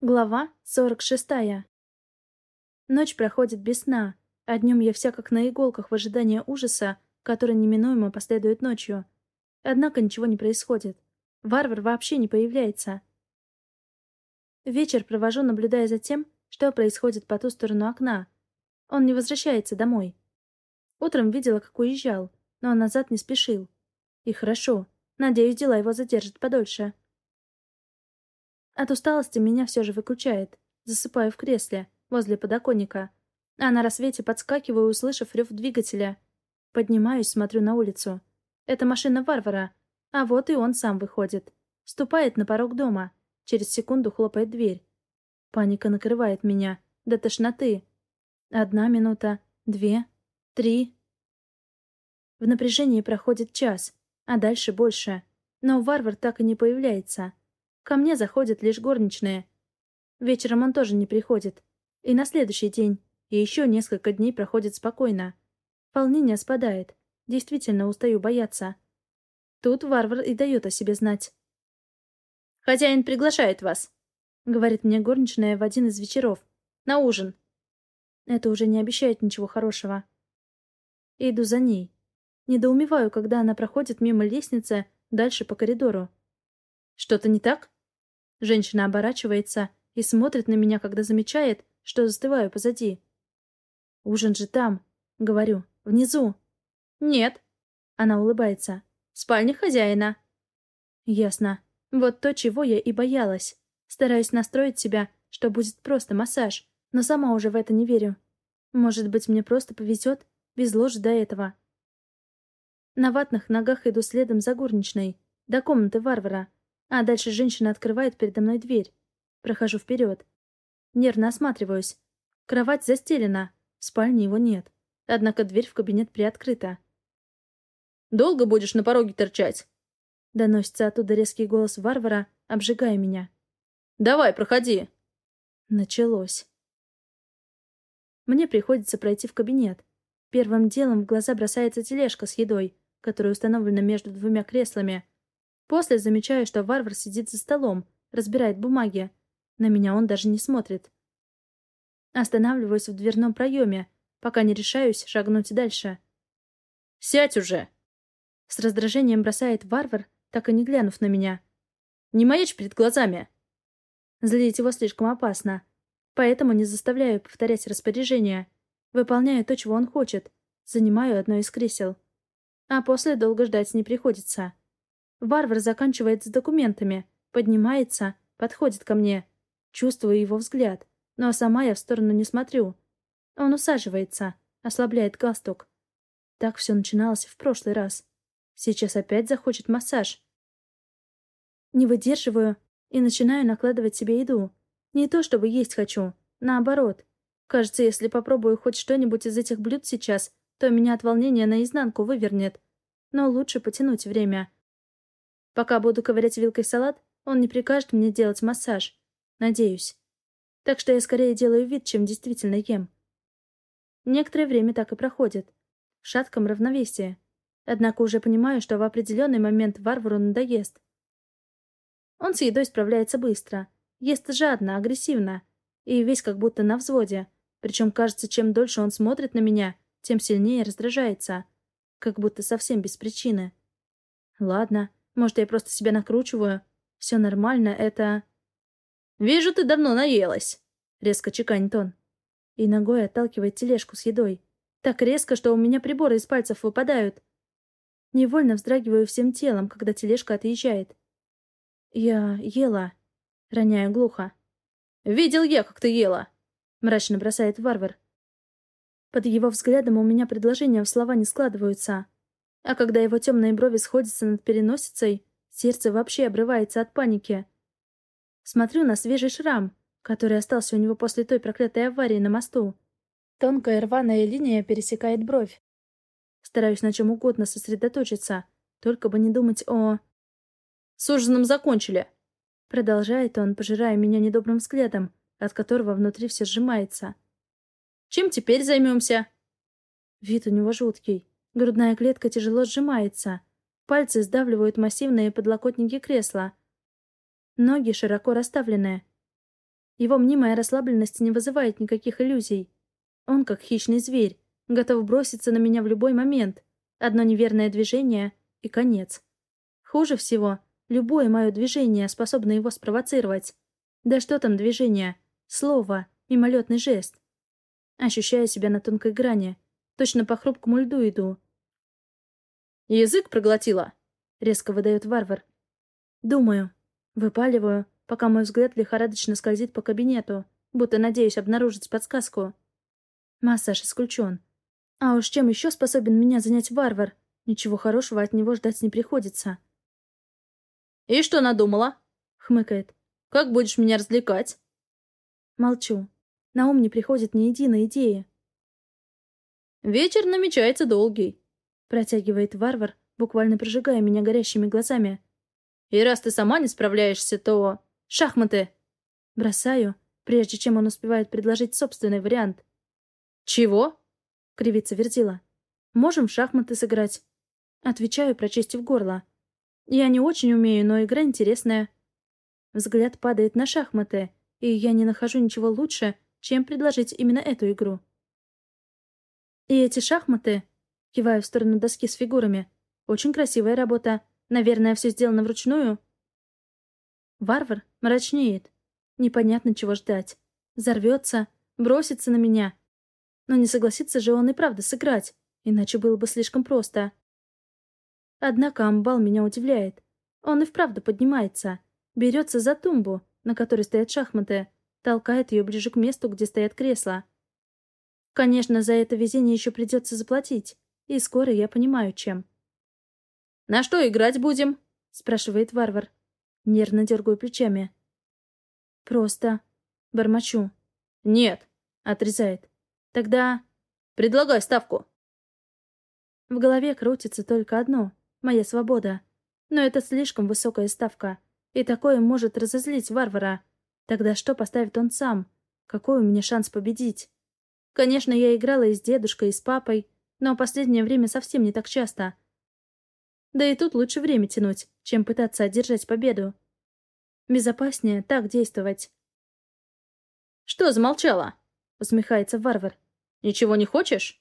Глава 46. Ночь проходит без сна, а днем я вся как на иголках в ожидании ужаса, который неминуемо последует ночью. Однако ничего не происходит. Варвар вообще не появляется. Вечер провожу, наблюдая за тем, что происходит по ту сторону окна. Он не возвращается домой. Утром видела, как уезжал, но он назад не спешил. И хорошо. Надеюсь, дела его задержат подольше. От усталости меня все же выключает. Засыпаю в кресле, возле подоконника. А на рассвете подскакиваю, услышав рев двигателя. Поднимаюсь, смотрю на улицу. Это машина варвара. А вот и он сам выходит. Ступает на порог дома. Через секунду хлопает дверь. Паника накрывает меня. До тошноты. Одна минута, две, три. В напряжении проходит час, а дальше больше. Но варвар так и не появляется. Ко мне заходят лишь горничные. Вечером он тоже не приходит. И на следующий день, и еще несколько дней проходит спокойно. Волнение спадает. Действительно устаю бояться. Тут варвар и дает о себе знать. «Хозяин приглашает вас», — говорит мне горничная в один из вечеров. «На ужин». Это уже не обещает ничего хорошего. Иду за ней. Недоумеваю, когда она проходит мимо лестницы дальше по коридору. «Что-то не так?» Женщина оборачивается и смотрит на меня, когда замечает, что застываю позади. «Ужин же там», — говорю, — «внизу». «Нет». Она улыбается. «В спальне хозяина». «Ясно. Вот то, чего я и боялась. Стараюсь настроить себя, что будет просто массаж, но сама уже в это не верю. Может быть, мне просто повезет, без ложи до этого». На ватных ногах иду следом за горничной, до комнаты варвара, а дальше женщина открывает передо мной дверь. Прохожу вперед. Нервно осматриваюсь. Кровать застелена. В спальне его нет. Однако дверь в кабинет приоткрыта. «Долго будешь на пороге торчать?» Доносится оттуда резкий голос варвара, обжигая меня. «Давай, проходи!» Началось. Мне приходится пройти в кабинет. Первым делом в глаза бросается тележка с едой, которая установлена между двумя креслами — После замечаю, что варвар сидит за столом, разбирает бумаги. На меня он даже не смотрит. Останавливаюсь в дверном проеме, пока не решаюсь шагнуть дальше. «Сядь уже!» С раздражением бросает варвар, так и не глянув на меня. «Не маячь перед глазами!» Злить его слишком опасно, поэтому не заставляю повторять распоряжение. Выполняю то, чего он хочет. Занимаю одно из кресел. А после долго ждать не приходится. Варвар заканчивает с документами, поднимается, подходит ко мне. Чувствую его взгляд, но сама я в сторону не смотрю. Он усаживается, ослабляет галстук. Так все начиналось в прошлый раз. Сейчас опять захочет массаж. Не выдерживаю и начинаю накладывать себе еду. Не то чтобы есть хочу, наоборот. Кажется, если попробую хоть что-нибудь из этих блюд сейчас, то меня от волнения наизнанку вывернет. Но лучше потянуть время. Пока буду ковырять вилкой салат, он не прикажет мне делать массаж. Надеюсь. Так что я скорее делаю вид, чем действительно ем. Некоторое время так и проходит. В шатком равновесии. Однако уже понимаю, что в определенный момент варвару надоест. Он с едой справляется быстро. Ест жадно, агрессивно. И весь как будто на взводе. Причем, кажется, чем дольше он смотрит на меня, тем сильнее раздражается. Как будто совсем без причины. Ладно, может, я просто себя накручиваю? Все нормально, это... «Вижу, ты давно наелась!» — резко чеканит он. И ногой отталкивает тележку с едой. Так резко, что у меня приборы из пальцев выпадают. Невольно вздрагиваю всем телом, когда тележка отъезжает. «Я ела», — роняю глухо. «Видел я, как ты ела!» — мрачно бросает варвар. Под его взглядом у меня предложения в слова не складываются. А когда его темные брови сходятся над переносицей, сердце вообще обрывается от паники. Смотрю на свежий шрам, который остался у него после той проклятой аварии на мосту. Тонкая рваная линия пересекает бровь. Стараюсь на чем угодно сосредоточиться, только бы не думать о... «С ужином закончили!» Продолжает он, пожирая меня недобрым взглядом, от которого внутри все сжимается. «Чем теперь займемся?» Вид у него жуткий. Грудная клетка тяжело сжимается. Пальцы сдавливают массивные подлокотники кресла. Ноги широко расставлены. Его мнимая расслабленность не вызывает никаких иллюзий. Он, как хищный зверь, готов броситься на меня в любой момент. Одно неверное движение — и конец. Хуже всего, любое мое движение способно его спровоцировать. Да что там движение? Слово, мимолетный жест. Ощущаю себя на тонкой грани. Точно по хрупкому льду иду. «Язык проглотила?» — резко выдает варвар. Думаю. Выпаливаю, пока мой взгляд лихорадочно скользит по кабинету, будто надеюсь обнаружить подсказку. Массаж исключен. А уж чем еще способен меня занять варвар? Ничего хорошего от него ждать не приходится. «И что надумала?» — хмыкает. «Как будешь меня развлекать?» Молчу. На ум не приходит ни единой идеи. «Вечер намечается долгий», — протягивает варвар, буквально прожигая меня горящими глазами. И раз ты сама не справляешься, то... Шахматы!» Бросаю, прежде чем он успевает предложить собственный вариант. «Чего?» — кривится Верзила. «Можем в шахматы сыграть». Отвечаю, прочистив горло. «Я не очень умею, но игра интересная». Взгляд падает на шахматы, и я не нахожу ничего лучше, чем предложить именно эту игру. «И эти шахматы...» — киваю в сторону доски с фигурами. «Очень красивая работа. Наверное, все сделано вручную. Варвар мрачнеет. Непонятно, чего ждать. Взорвется, бросится на меня. Но не согласится же он и правда сыграть, иначе было бы слишком просто. Однако амбал меня удивляет. Он и вправду поднимается, берется за тумбу, на которой стоят шахматы, толкает ее ближе к месту, где стоят кресла. Конечно, за это везение еще придется заплатить, и скоро я понимаю, чем. «На что играть будем?» — спрашивает варвар. Нервно дергаю плечами. «Просто...» — бормочу. «Нет», — отрезает. «Тогда...» «Предлагай ставку». В голове крутится только одно — моя свобода. Но это слишком высокая ставка, и такое может разозлить варвара. Тогда что поставит он сам? Какой у меня шанс победить? Конечно, я играла и с дедушкой, и с папой, но последнее время совсем не так часто — да и тут лучше время тянуть, чем пытаться одержать победу. Безопаснее так действовать. «Что замолчала?» — усмехается варвар. «Ничего не хочешь?»